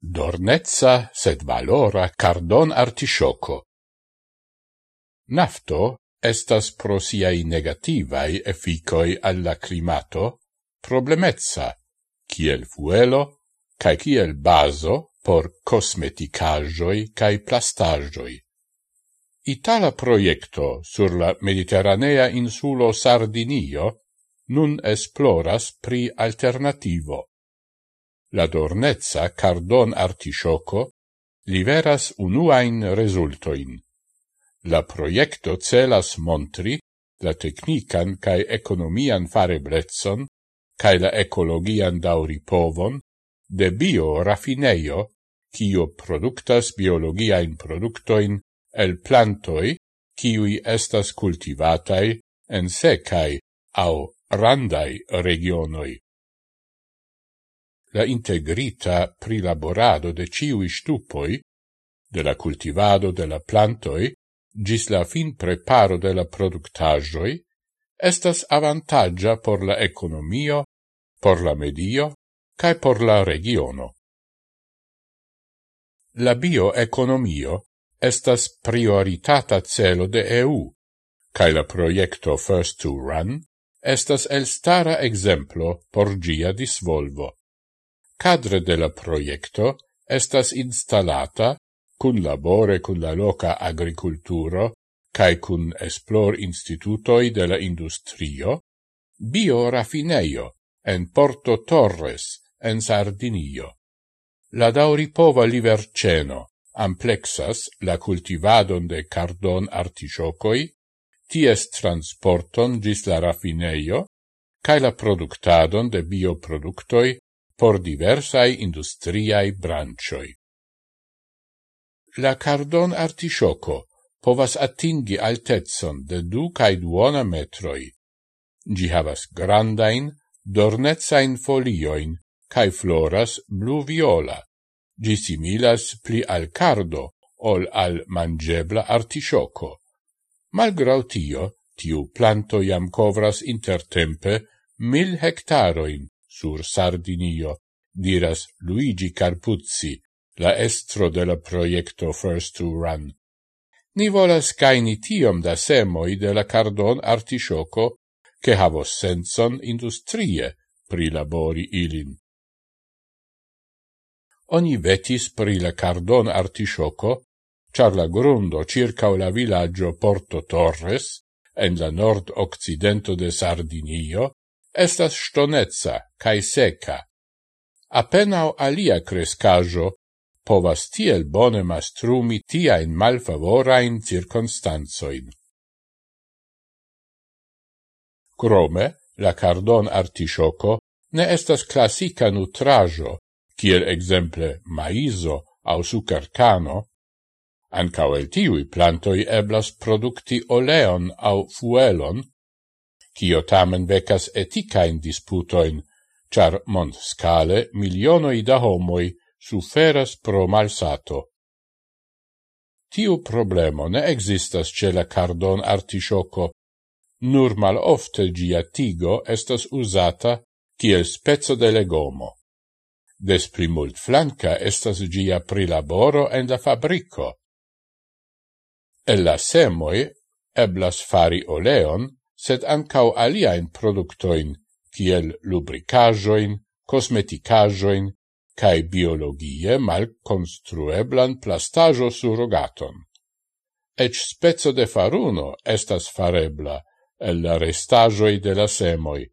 dornezza sed valora cardon artisciocco. Nafto estas pro siai negativai efficoi alla climato problemezza, kiel fuelo, cae kiel baso por cosmeticajoi cae plastajoi. Itala proiecto sur la mediterranea insulo Sardinio nun esploras pri alternativo la dornezza cardon artisciocco liveras unuain resultoin. La proiecto celas montri la technican cae economian farebrezzon cae la ecologian dauripovon de bio raffineio cio productas biologiaen productoin el plantoi ciui estas cultivatai en secai au randai regionoi la integrita prilaborado de ciui stupoi, de la cultivado de la plantoi, gis la fin preparo de la productajoi, estas avantaggia por la economio, por la medio, cae por la regiono. La bioeconomio estas prioritata celo de EU, cae la proiecto First to Run estas elstara exemplo por gia disvolvo. Cadre de la proiecto estas installata, cun labore cun la loca agriculturo, cae cun esplor institutoi de la industrio, biorafineio en Porto Torres, en Sardinio. La dauripova liverceno amplexas la cultivadon de cardon artisciocoi, ties transporton gis la raffineio, cae la productadon de bioproductoi por diversai industriai branchoi. La cardon artisciocco povas atingi altezon de du cae duona metroi. Gi havas grandain, dornetzain folioin, cae floras blu-viola. Gi similas pli al cardo, ol al mangebla artisciocco. Malgrau tio, tiu planto jam covras intertempe mil hectaroin, sur Sardinio, diras Luigi Carpuzzi, la estro de la proiecto First to Run. Ni volas caini tiom da semoi de la cardon artisciocco, che havos senson industrie prilabori ilin. Oni vetis pri la cardon artisciocco, char la grundo circa la villaggio Porto Torres, en la nord-occidento de Sardinio, estas stonezza cae seca. Apenao alia crescajo povas tiel bone mastrumi tiain malfavorain circonstanzoin. Crome, la cardon artisciocco ne estas classica nutrajo, kiel exemple maizo au sucarcano, ancao el tiui plantoi eblas producti oleon au fuelon, cio tamen vecas eticain disputoin, char mond scale milionoi da homoi suferas pro malsato. Tiu problemo ne existas ce la cardon artisciocco, nur mal ofte gia tigo estas usata kiel spezzo de legomo. Des pli mult flanca estas gia prilaboro en la fabrico. El la semoi eblas fari oleon, sed ancau aliaen productoin, kiel lubricajoin, cosmeticajoin, cae biologie mal construeblan plastajo surrogaton. Ec spezzo de faruno estas farebla el la restajoi de la semoi,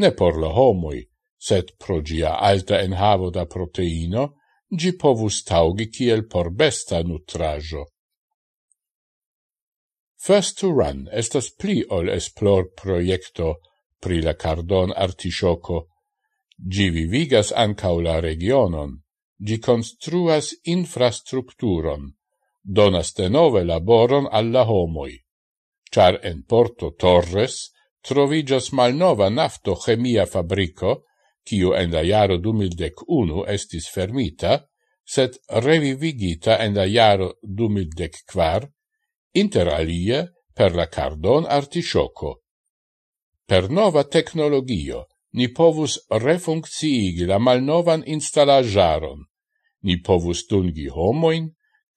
ne por la homoi, sed pro gia alta enhavo da proteino, gi povus taugi kiel por besta nutrajo. First to Run estas pli ol esplor proiecto pri la cardon artisciocco. Gi vivigas ancau la regionon, gi construas infrastructuron, donas denove laboron alla homoi. Char en Porto Torres trovigas malnova nafto chemia fabrico, kiu en la jaro 2011 estis fermita, sed revivigita en la jaro 2004, interalie per la cardon artisciocco. Per nova tecnologio ni povus refunkciigi la malnovan installajaron, ni povus dungi homoin,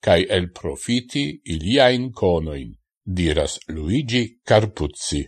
cae el profiti iliain conoin, diras Luigi Carpuzzi.